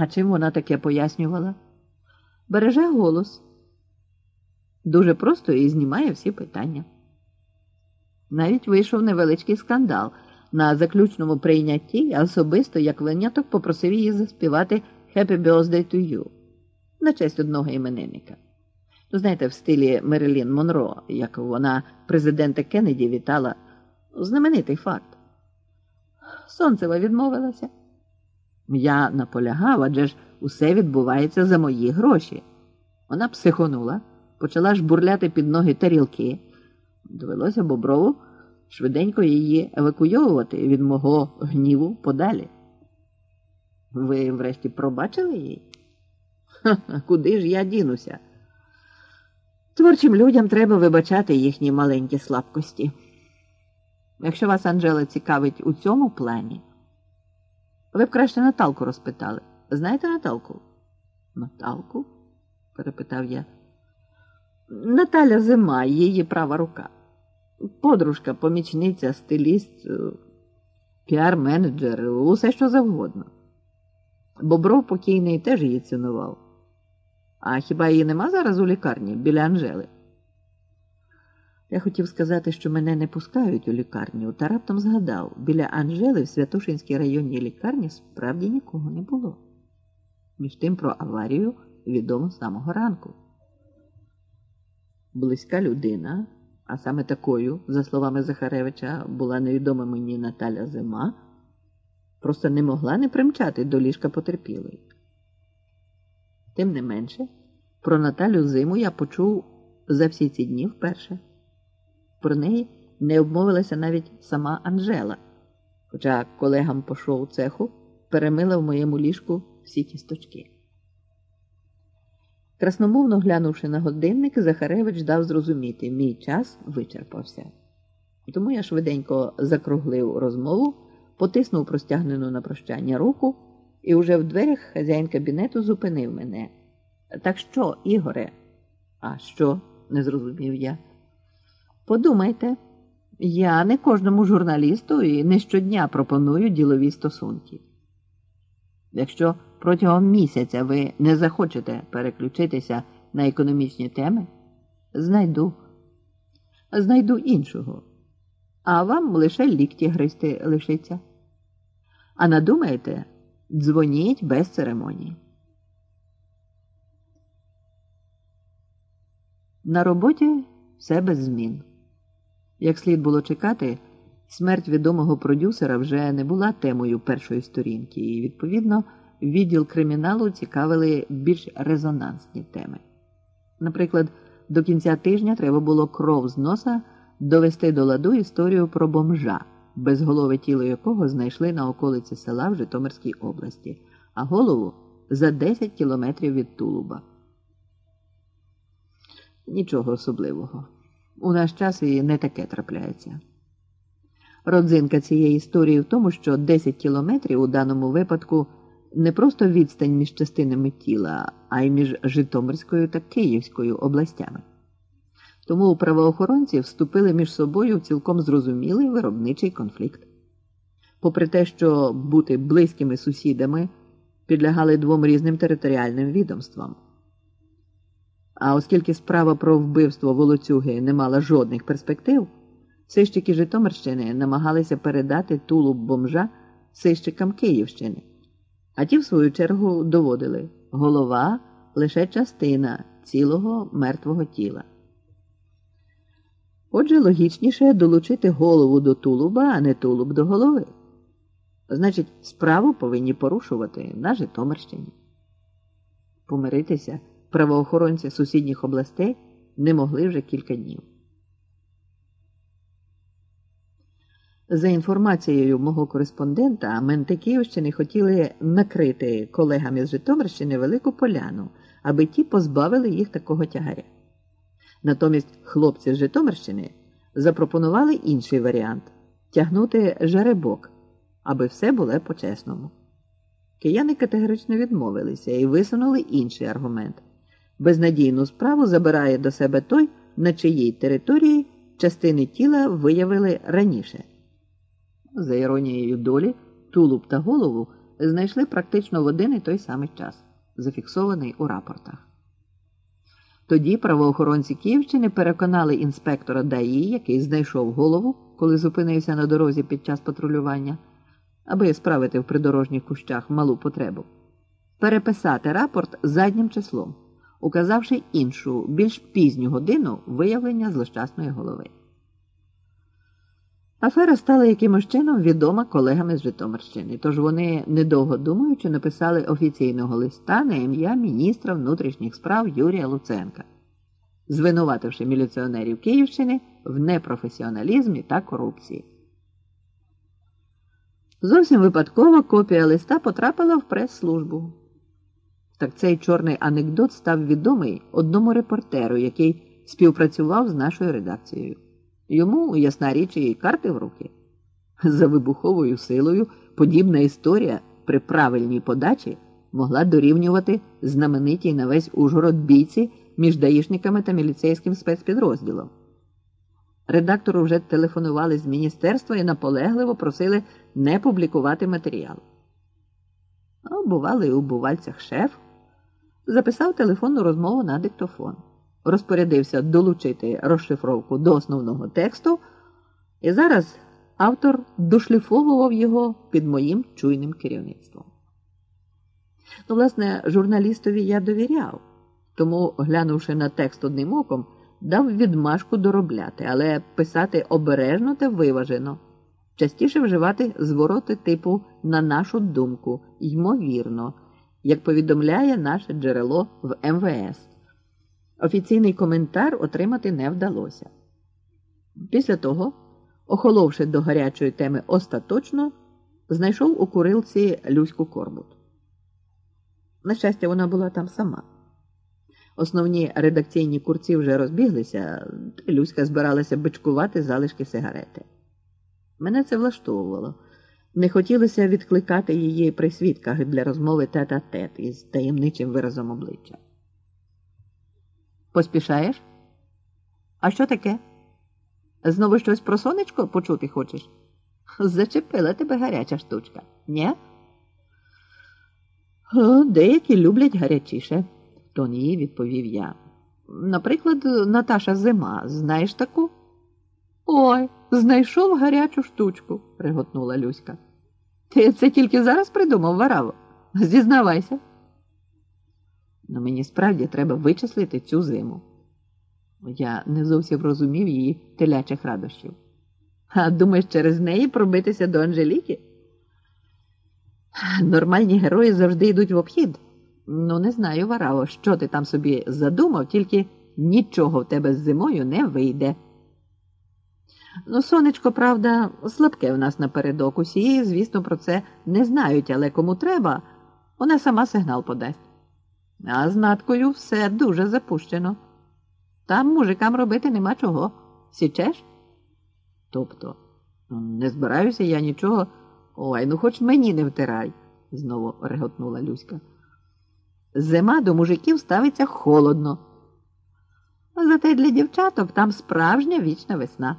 А чим вона таке пояснювала? Береже голос. Дуже просто і знімає всі питання. Навіть вийшов невеличкий скандал. На заключному прийнятті я особисто, як виняток, попросив її заспівати «Happy Birthday to you» на честь одного іменинника. Ну, знаєте, в стилі Мерилін Монро, як вона президента Кеннеді вітала, знаменитий факт. Сонцева відмовилася. Я наполягав, адже ж усе відбувається за мої гроші. Вона психонула, почала жбурляти під ноги тарілки. Довелося Боброву швиденько її евакуйовувати від мого гніву подалі. Ви, врешті, пробачили її? Ха-ха, куди ж я дінуся? Творчим людям треба вибачати їхні маленькі слабкості. Якщо вас, Анжела, цікавить у цьому плані, ви б краще Наталку розпитали. Знаєте Наталку? Наталку? перепитав я. Наталя Зима, її права рука. Подружка, помічниця, стиліст, е, піар-менеджер, усе що завгодно. Бобров покійний теж її цінував. А хіба її нема зараз у лікарні біля Анжели? Я хотів сказати, що мене не пускають у лікарню, та раптом згадав, біля Анжели в Святошинській районній лікарні справді нікого не було. Між тим про аварію відомо з самого ранку. Близька людина, а саме такою, за словами Захаревича, була невідома мені Наталя Зима, просто не могла не примчати до ліжка потерпілої. Тим не менше, про Наталю Зиму я почув за всі ці дні вперше. Про неї не обмовилася навіть сама Анжела, хоча колегам по шоу цеху перемила в моєму ліжку всі кісточки. Красномовно глянувши на годинник, Захаревич дав зрозуміти, мій час вичерпався. Тому я швиденько закруглив розмову, потиснув простягнену на прощання руку, і уже в дверях хазяїн кабінету зупинив мене. Так що, Ігоре? А що? не зрозумів я. Подумайте, я не кожному журналісту і не щодня пропоную ділові стосунки. Якщо протягом місяця ви не захочете переключитися на економічні теми, знайду, знайду іншого, а вам лише лікті гристи лишиться. А надумаєте, дзвоніть без церемонії. На роботі все без змін. Як слід було чекати, смерть відомого продюсера вже не була темою першої сторінки, і, відповідно, відділ криміналу цікавили більш резонансні теми. Наприклад, до кінця тижня треба було кров з носа довести до ладу історію про бомжа, безголове тіло якого знайшли на околиці села в Житомирській області, а голову за 10 кілометрів від Тулуба. Нічого особливого. У наш час і не таке трапляється. Родзинка цієї історії в тому, що 10 кілометрів у даному випадку не просто відстань між частинами тіла, а й між Житомирською та Київською областями. Тому правоохоронці вступили між собою в цілком зрозумілий виробничий конфлікт. Попри те, що бути близькими сусідами підлягали двом різним територіальним відомствам. А оскільки справа про вбивство волоцюги не мала жодних перспектив, сищики Житомирщини намагалися передати тулуб бомжа сищикам Київщини, а ті, в свою чергу, доводили голова лише частина цілого мертвого тіла. Отже, логічніше долучити голову до тулуба, а не тулуб до голови. Значить, справу повинні порушувати на Житомирщині. Помиритися правоохоронці сусідніх областей не могли вже кілька днів. За інформацією мого кореспондента, менти Київщини хотіли накрити колегам із Житомирщини велику поляну, аби ті позбавили їх такого тягаря. Натомість хлопці з Житомирщини запропонували інший варіант тягнути жеребок, аби все було по-чесному. Кияни категорично відмовилися і висунули інший аргумент безнадійну справу забирає до себе той, на чиїй території частини тіла виявили раніше. За іронією долі, тулуб та голову знайшли практично в один і той самий час, зафіксований у рапортах. Тоді правоохоронці Київщини переконали інспектора ДАІ, який знайшов голову, коли зупинився на дорозі під час патрулювання, аби справити в придорожніх кущах малу потребу, переписати рапорт заднім числом, указавши іншу, більш пізню годину виявлення злощасної голови. Афера стала якимось чином відома колегами з Житомирщини, тож вони, недовго думаючи, написали офіційного листа на ім'я міністра внутрішніх справ Юрія Луценка, звинувативши міліціонерів Київщини в непрофесіоналізмі та корупції. Зовсім випадково копія листа потрапила в прес-службу. Так цей чорний анекдот став відомий одному репортеру, який співпрацював з нашою редакцією. Йому, ясна річ, і карти в руки. За вибуховою силою подібна історія при правильній подачі могла дорівнювати знаменитій на весь Ужгород бійці між даїшниками та міліцейським спецпідрозділом. Редактору вже телефонували з міністерства і наполегливо просили не публікувати матеріал. А бували у бувальцях шеф, записав телефонну розмову на диктофон. Розпорядився долучити розшифровку до основного тексту, і зараз автор дошліфовував його під моїм чуйним керівництвом. Ну, власне, журналістові я довіряв, тому, глянувши на текст одним оком, дав відмашку доробляти, але писати обережно та виважено, частіше вживати звороти типу на нашу думку, ймовірно, як повідомляє наше джерело в МВС. Офіційний коментар отримати не вдалося. Після того, охоловши до гарячої теми остаточно, знайшов у курилці Люську Корбут. На щастя, вона була там сама. Основні редакційні курці вже розбіглися, та Люська збиралася бичкувати залишки сигарети. Мене це влаштовувало. Не хотілося відкликати її при свідках для розмови тет-а-тет із таємничим виразом обличчя. Поспішаєш? А що таке? Знову щось про сонечко почути хочеш? Зачепила тебе гаряча штучка, ні? Деякі люблять гарячіше, в тоні їй відповів я. Наприклад, Наташа Зима, знаєш таку? Ой, знайшов гарячу штучку, приготнула Люська. Ти це тільки зараз придумав, Вараво? Зізнавайся. Ну мені справді треба вичислити цю зиму. Я не зовсім розумів її телячих радощів. А думаєш, через неї пробитися до Анжеліки? Нормальні герої завжди йдуть в обхід. Ну, не знаю, Варао, що ти там собі задумав, тільки нічого в тебе з зимою не вийде. Ну, сонечко, правда, слабке в нас напередок. Усі, звісно, про це не знають, але кому треба, вона сама сигнал подасть. А з наткою все дуже запущено. Там мужикам робити нема чого. Січеш? Тобто, не збираюся я нічого. Ой, ну хоч мені не втирай, знову реготнула Люська. Зима до мужиків ставиться холодно. Зате для дівчаток там справжня вічна весна.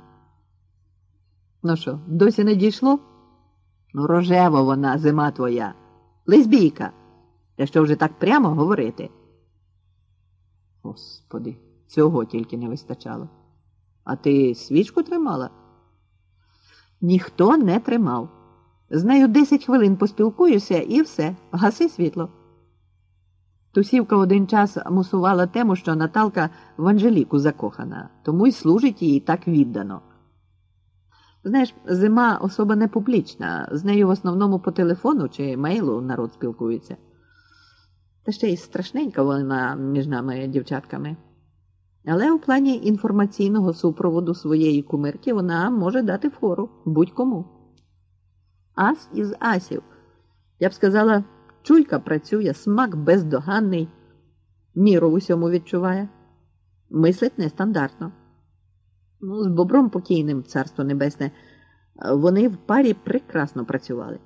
Ну що, досі не дійшло? Ну, рожева вона, зима твоя, лесбійка якщо вже так прямо говорити. Господи, цього тільки не вистачало. А ти свічку тримала? Ніхто не тримав. З нею десять хвилин поспілкуюся і все, гаси світло. Тусівка один час мусувала тему, що Наталка в Анжеліку закохана, тому й служить їй так віддано. Знаєш, зима особа не публічна, з нею в основному по телефону чи мейлу народ спілкується. Та ще й страшненька вона між нами дівчатками. Але у плані інформаційного супроводу своєї кумирки вона може дати фору будь-кому. Ас із асів. Я б сказала, чуйка працює, смак бездоганний, міру усьому відчуває, мислить нестандартно. Ну, З бобром покійним, царство небесне, вони в парі прекрасно працювали.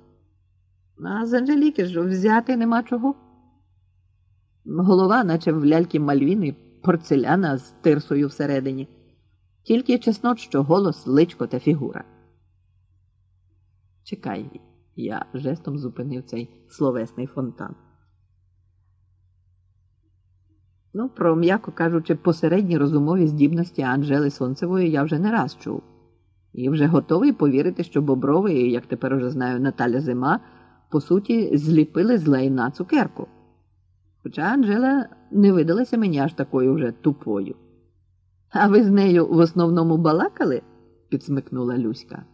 А з Анжеліки ж взяти нема чого. Голова, наче в ляльки Мальвіни, порцеляна з тирсою всередині, тільки чеснот, що голос, личко та фігура. Чекай, Я жестом зупинив цей словесний фонтан. Ну, про, м'яко кажучи, посередні розумові здібності Анжели Сонцевої я вже не раз чув. І вже готовий повірити, що Бобровий, як тепер уже знаю, Наталя Зима, по суті, зліпили з лайна цукерку. Хоча Анжела не видалася мені аж такою вже тупою. А ви з нею в основному балакали? підсмикнула Люська.